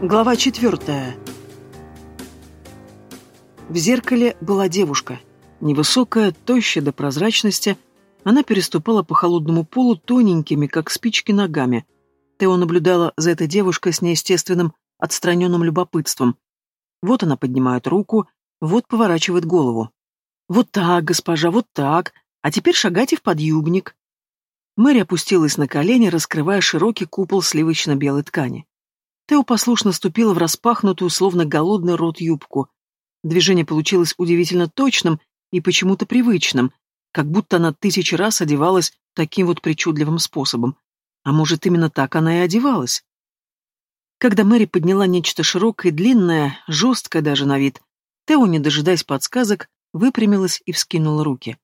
Глава четвертая. В зеркале была девушка. Невысокая, тощая до прозрачности, она переступала по холодному полу тоненькими, как спички, ногами. Тео наблюдала за этой девушкой с неестественным, отстраненным любопытством. Вот она поднимает руку, вот поворачивает голову. «Вот так, госпожа, вот так. А теперь шагайте в подъюбник». Мэри опустилась на колени, раскрывая широкий купол сливочно-белой ткани. Тео послушно ступила в распахнутую, словно голодный рот юбку. Движение получилось удивительно точным и почему-то привычным, как будто она тысячи раз одевалась таким вот причудливым способом. А может, именно так она и одевалась? Когда Мэри подняла нечто широкое длинное, жесткое даже на вид, Тео, не дожидаясь подсказок, выпрямилась и вскинула руки.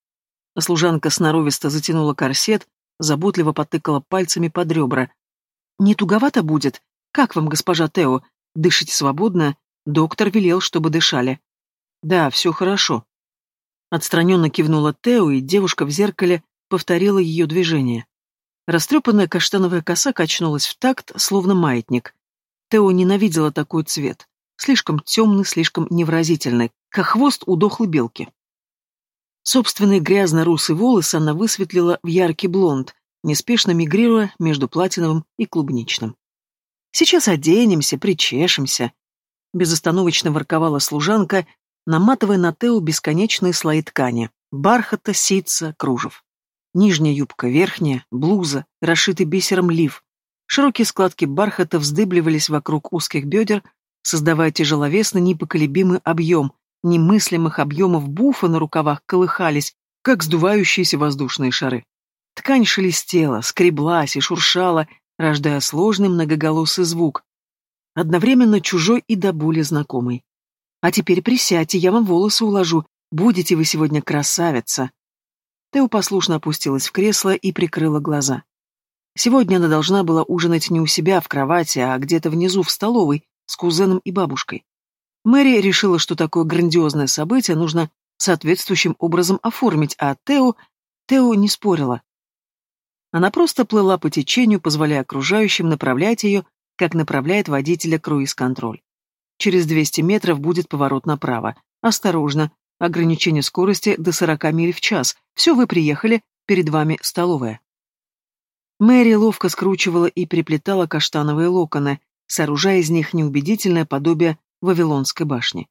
Служанка сноровисто затянула корсет, заботливо потыкала пальцами под ребра. «Не туговато будет?» «Как вам, госпожа Тео? Дышите свободно? Доктор велел, чтобы дышали». «Да, все хорошо». Отстраненно кивнула Тео, и девушка в зеркале повторила ее движение. Растрепанная каштановая коса качнулась в такт, словно маятник. Тео ненавидела такой цвет. Слишком темный, слишком невразительный, как хвост у дохлой белки. Собственные грязно-русые волосы она высветлила в яркий блонд, неспешно мигрируя между платиновым и клубничным. Сейчас оденемся, причешемся. Безостановочно ворковала служанка, наматывая на Тео бесконечные слои ткани. Бархата, ситца, кружев. Нижняя юбка, верхняя, блуза, расшитый бисером лиф. Широкие складки бархата вздыбливались вокруг узких бедер, создавая тяжеловесный непоколебимый объем. Немыслимых объемов буфа на рукавах колыхались, как сдувающиеся воздушные шары. Ткань шелестела, скреблась и шуршала, рождая сложный многоголосый звук, одновременно чужой и до боли знакомый. «А теперь присядьте, я вам волосы уложу, будете вы сегодня красавица!» Тео послушно опустилась в кресло и прикрыла глаза. Сегодня она должна была ужинать не у себя в кровати, а где-то внизу в столовой с кузеном и бабушкой. Мэри решила, что такое грандиозное событие нужно соответствующим образом оформить, а Тео... Тео не спорила. Она просто плыла по течению, позволяя окружающим направлять ее, как направляет водителя круиз-контроль. Через 200 метров будет поворот направо. Осторожно. Ограничение скорости до 40 миль в час. Все, вы приехали, перед вами столовая. Мэри ловко скручивала и переплетала каштановые локоны, сооружая из них неубедительное подобие Вавилонской башни.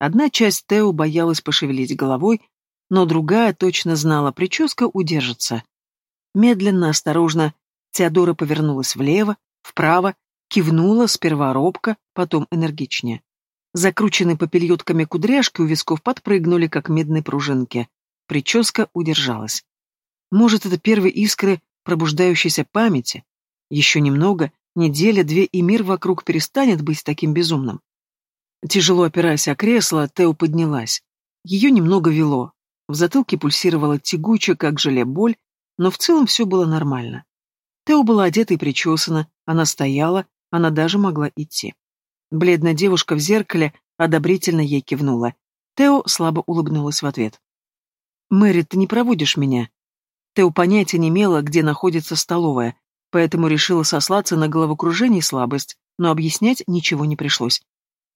Одна часть Тео боялась пошевелить головой, но другая точно знала, прическа удержится. Медленно, осторожно, Теодора повернулась влево, вправо, кивнула, сперва робко, потом энергичнее. Закрученные попельотками кудряшки у висков подпрыгнули, как медные пружинки. Прическа удержалась. Может, это первые искры пробуждающейся памяти? Еще немного, неделя, две, и мир вокруг перестанет быть таким безумным. Тяжело опираясь о кресло, Тео поднялась. Ее немного вело. В затылке пульсировала тягучая, как желе, боль, но в целом все было нормально. Тео была одета и причесана, она стояла, она даже могла идти. Бледная девушка в зеркале одобрительно ей кивнула. Тео слабо улыбнулась в ответ. «Мэри, ты не проводишь меня?» Тео понятия не имела, где находится столовая, поэтому решила сослаться на головокружение и слабость, но объяснять ничего не пришлось.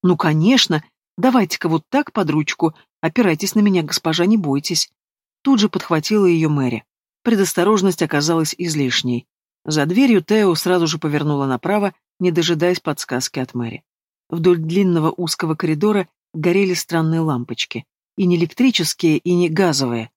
«Ну, конечно! Давайте-ка вот так под ручку. Опирайтесь на меня, госпожа, не бойтесь». Тут же подхватила ее Мэри. Предосторожность оказалась излишней. За дверью Тео сразу же повернула направо, не дожидаясь подсказки от Мэри. Вдоль длинного узкого коридора горели странные лампочки. И не электрические, и не газовые.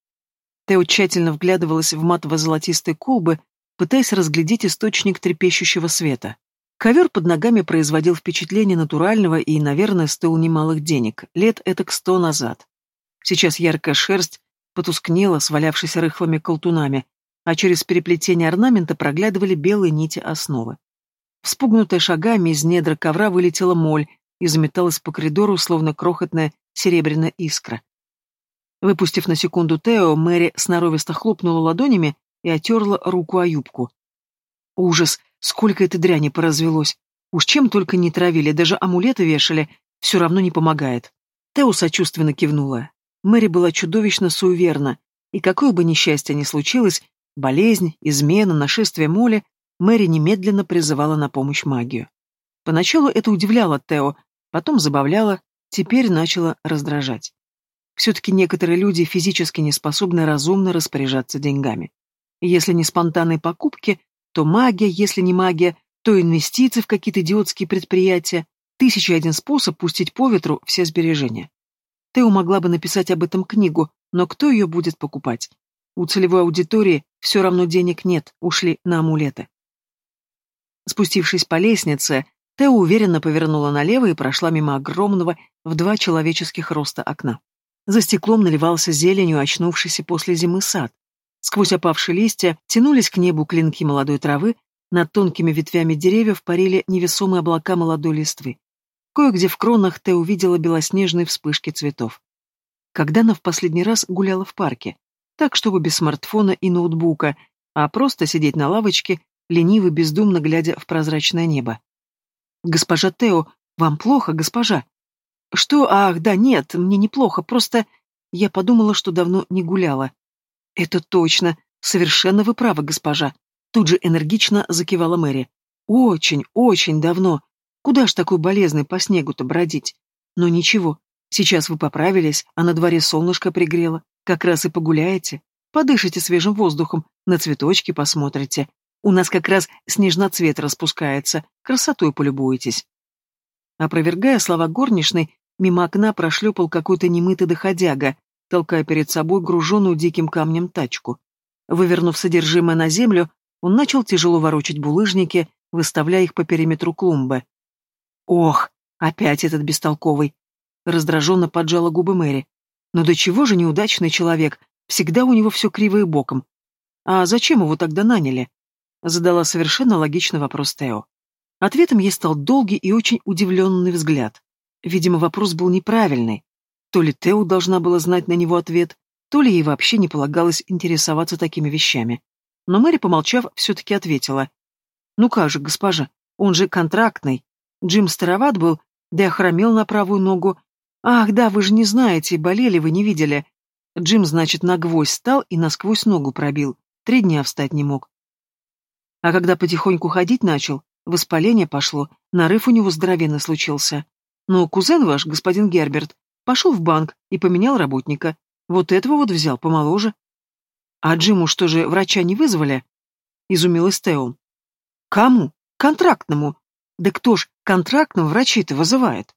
Тео тщательно вглядывалась в матово-золотистые колбы, пытаясь разглядеть источник трепещущего света. Ковер под ногами производил впечатление натурального и, наверное, стоил немалых денег, лет этак сто назад. Сейчас яркая шерсть потускнела, свалявшись рыхлыми колтунами, а через переплетение орнамента проглядывали белые нити основы. Вспугнутая шагами из недра ковра вылетела моль и заметалась по коридору, словно крохотная серебряная искра. Выпустив на секунду Тео, Мэри сноровисто хлопнула ладонями и отерла руку о юбку. Ужас! Сколько этой дряни поразвелось! Уж чем только не травили, даже амулеты вешали, все равно не помогает. Тео сочувственно кивнула. Мэри была чудовищно суеверна, и какое бы несчастье ни случилось, болезнь, измена, нашествие моли, Мэри немедленно призывала на помощь магию. Поначалу это удивляло Тео, потом забавляло, теперь начало раздражать. Все-таки некоторые люди физически не способны разумно распоряжаться деньгами. Если не спонтанные покупки, то магия, если не магия, то инвестиции в какие-то идиотские предприятия, тысяча один способ пустить по ветру все сбережения. Тео могла бы написать об этом книгу, но кто ее будет покупать? У целевой аудитории все равно денег нет, ушли на амулеты. Спустившись по лестнице, Тео уверенно повернула налево и прошла мимо огромного в два человеческих роста окна. За стеклом наливался зеленью очнувшийся после зимы сад. Сквозь опавшие листья тянулись к небу клинки молодой травы, над тонкими ветвями деревьев парили невесомые облака молодой листвы. Кое-где в кронах ты увидела белоснежные вспышки цветов. Когда она в последний раз гуляла в парке? Так, чтобы без смартфона и ноутбука, а просто сидеть на лавочке, лениво, бездумно глядя в прозрачное небо. «Госпожа Тео, вам плохо, госпожа?» «Что? Ах, да нет, мне неплохо, просто...» Я подумала, что давно не гуляла. «Это точно. Совершенно вы правы, госпожа». Тут же энергично закивала Мэри. «Очень, очень давно. Куда ж такой болезный по снегу-то бродить? Но ничего, сейчас вы поправились, а на дворе солнышко пригрело. Как раз и погуляете. Подышите свежим воздухом, на цветочки посмотрите. У нас как раз снежноцвет распускается, красотой полюбуетесь». Опровергая слова горничной, мимо окна прошлепал какой-то немытый доходяга, толкая перед собой груженную диким камнем тачку. Вывернув содержимое на землю, он начал тяжело ворочать булыжники, выставляя их по периметру клумбы. «Ох, опять этот бестолковый!» Раздраженно поджала губы Мэри. «Но до чего же неудачный человек? Всегда у него все криво и боком. А зачем его тогда наняли?» Задала совершенно логичный вопрос Тео. Ответом ей стал долгий и очень удивленный взгляд. Видимо, вопрос был неправильный. То ли Тео должна была знать на него ответ, то ли ей вообще не полагалось интересоваться такими вещами. Но Мэри, помолчав, все-таки ответила. «Ну как же, госпожа, он же контрактный. Джим староват был, да и охромел на правую ногу. Ах, да, вы же не знаете, болели вы, не видели. Джим, значит, на гвоздь стал и насквозь ногу пробил. Три дня встать не мог. А когда потихоньку ходить начал, воспаление пошло, нарыв у него здоровенно случился. Но кузен ваш, господин Герберт, Пошел в банк и поменял работника. Вот этого вот взял, помоложе. А Джиму что же, врача не вызвали? Изумилась Тео. Кому? Контрактному. Да кто ж контрактным врачей-то вызывает?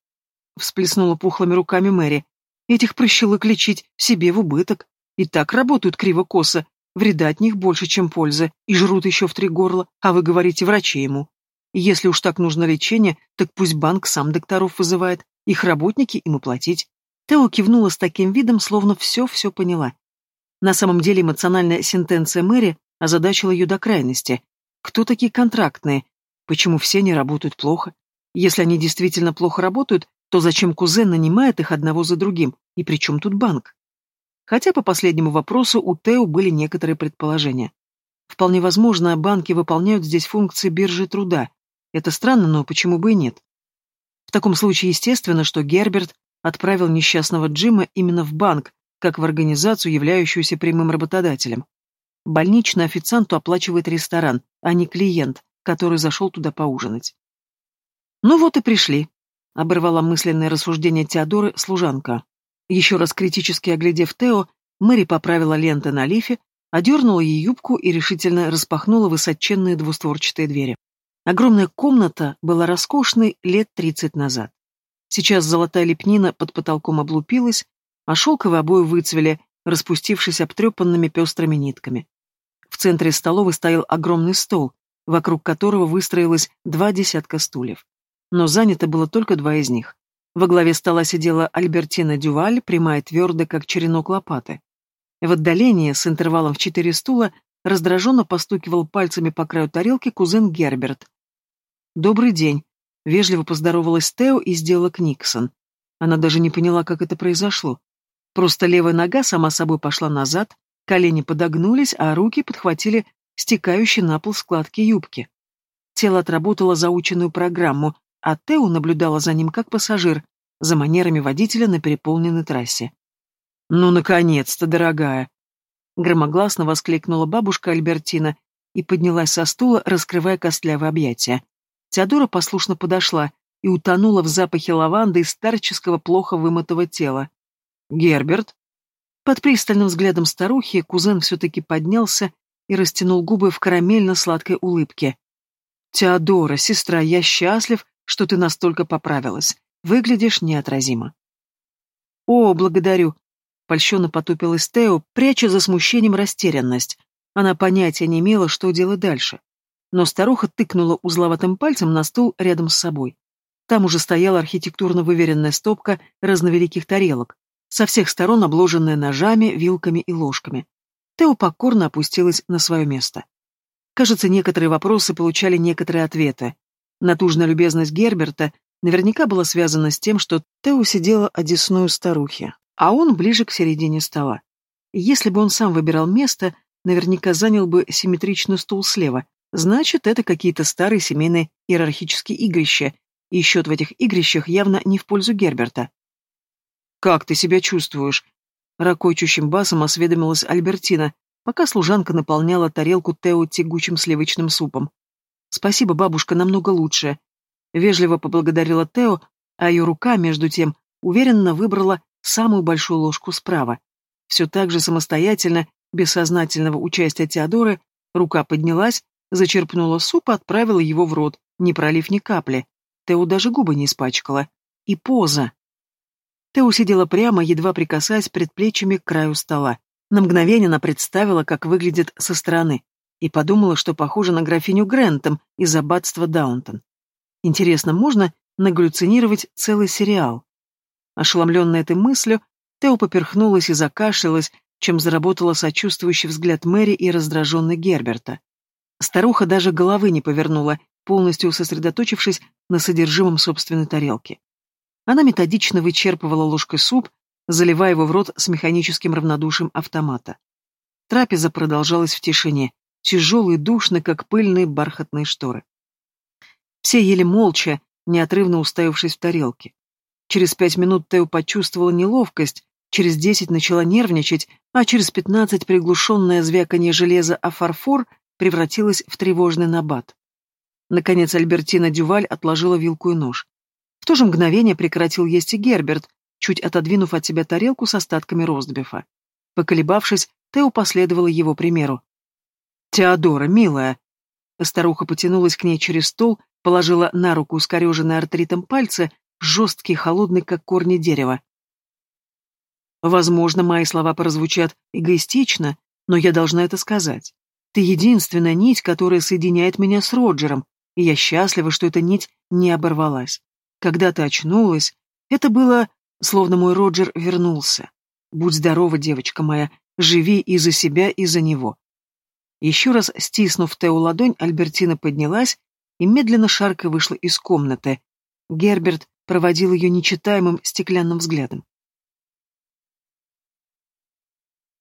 Всплеснула пухлыми руками Мэри. Этих прыщелык лечить себе в убыток. И так работают криво-косо. Вреда от них больше, чем пользы. И жрут еще в три горла. А вы говорите врачи ему. Если уж так нужно лечение, так пусть банк сам докторов вызывает. Их работники им и платить. Тео кивнула с таким видом, словно все-все поняла. На самом деле эмоциональная сентенция Мэри озадачила ее до крайности. Кто такие контрактные? Почему все не работают плохо? Если они действительно плохо работают, то зачем кузен нанимает их одного за другим? И при чем тут банк? Хотя по последнему вопросу у Тео были некоторые предположения. Вполне возможно, банки выполняют здесь функции биржи труда. Это странно, но почему бы и нет? В таком случае естественно, что Герберт отправил несчастного Джима именно в банк, как в организацию, являющуюся прямым работодателем. Больничный официанту оплачивает ресторан, а не клиент, который зашел туда поужинать. «Ну вот и пришли», — оборвала мысленное рассуждение Теодоры служанка. Еще раз критически оглядев Тео, Мэри поправила ленты на лифе, одернула ей юбку и решительно распахнула высоченные двустворчатые двери. Огромная комната была роскошной лет тридцать назад. Сейчас золотая лепнина под потолком облупилась, а шелковые обои выцвели, распустившись обтрепанными пестрыми нитками. В центре столовой стоял огромный стол, вокруг которого выстроилось два десятка стульев. Но занято было только два из них. Во главе стола сидела Альбертина Дюваль, прямая твердо, как черенок лопаты. В отдалении, с интервалом в четыре стула, раздраженно постукивал пальцами по краю тарелки кузен Герберт. «Добрый день», Вежливо поздоровалась Тео и сделала Книксон. Она даже не поняла, как это произошло. Просто левая нога сама собой пошла назад, колени подогнулись, а руки подхватили стекающие на пол складки юбки. Тело отработало заученную программу, а Тео наблюдала за ним как пассажир, за манерами водителя на переполненной трассе. «Ну, наконец-то, дорогая!» Громогласно воскликнула бабушка Альбертина и поднялась со стула, раскрывая костлявые объятия. Теодора послушно подошла и утонула в запахе лаванды и старческого плохо вымытого тела. «Герберт?» Под пристальным взглядом старухи кузен все-таки поднялся и растянул губы в карамельно-сладкой улыбке. «Теодора, сестра, я счастлив, что ты настолько поправилась. Выглядишь неотразимо». «О, благодарю!» — польщенно потупилась Тео, пряча за смущением растерянность. Она понятия не имела, что делать дальше. Но старуха тыкнула узловатым пальцем на стул рядом с собой. Там уже стояла архитектурно выверенная стопка разновеликих тарелок, со всех сторон обложенная ножами, вилками и ложками. Тео покорно опустилась на свое место. Кажется, некоторые вопросы получали некоторые ответы. Натужная любезность Герберта наверняка была связана с тем, что Тео сидела одесную старухи, а он ближе к середине стола. Если бы он сам выбирал место, наверняка занял бы симметричный стул слева, значит, это какие-то старые семейные иерархические игрища, и счет в этих игрищах явно не в пользу Герберта. «Как ты себя чувствуешь?» Ракочущим басом осведомилась Альбертина, пока служанка наполняла тарелку Тео тягучим сливочным супом. «Спасибо, бабушка, намного лучше». Вежливо поблагодарила Тео, а ее рука, между тем, уверенно выбрала самую большую ложку справа. Все так же самостоятельно, без сознательного участия Теодоры, рука поднялась, зачерпнула суп и отправила его в рот, не пролив ни капли. Тео даже губы не испачкала. И поза. Тео сидела прямо, едва прикасаясь предплечьями к краю стола. На мгновение она представила, как выглядит со стороны, и подумала, что похоже на графиню Грентом из аббатства Даунтон. Интересно, можно нагаллюцинировать целый сериал? Ошеломленная этой мыслью, Тео поперхнулась и закашлялась, чем заработала сочувствующий взгляд Мэри и раздраженный Герберта. Старуха даже головы не повернула, полностью сосредоточившись на содержимом собственной тарелки. Она методично вычерпывала ложкой суп, заливая его в рот с механическим равнодушием автомата. Трапеза продолжалась в тишине, тяжелый и душный, как пыльные бархатные шторы. Все ели молча, неотрывно уставившись в тарелки. Через пять минут Тео почувствовала неловкость, через десять начала нервничать, а через пятнадцать приглушенное звяканье железа о фарфор превратилось в тревожный набат. Наконец Альбертина Дюваль отложила вилку и нож. В то же мгновение прекратил есть и Герберт, чуть отодвинув от себя тарелку с остатками ростбифа. Поколебавшись, Тео последовала его примеру. «Теодора, милая!» Старуха потянулась к ней через стол, положила на руку искореженные артритом пальцы, жесткий, холодный, как корни дерева. Возможно, мои слова прозвучат эгоистично, но я должна это сказать. Ты единственная нить, которая соединяет меня с Роджером, и я счастлива, что эта нить не оборвалась. Когда ты очнулась, это было, словно мой Роджер вернулся. Будь здорова, девочка моя, живи и за себя, и за него. Еще раз стиснув Тео ладонь, Альбертина поднялась и медленно шаркой вышла из комнаты. Герберт проводил ее нечитаемым стеклянным взглядом.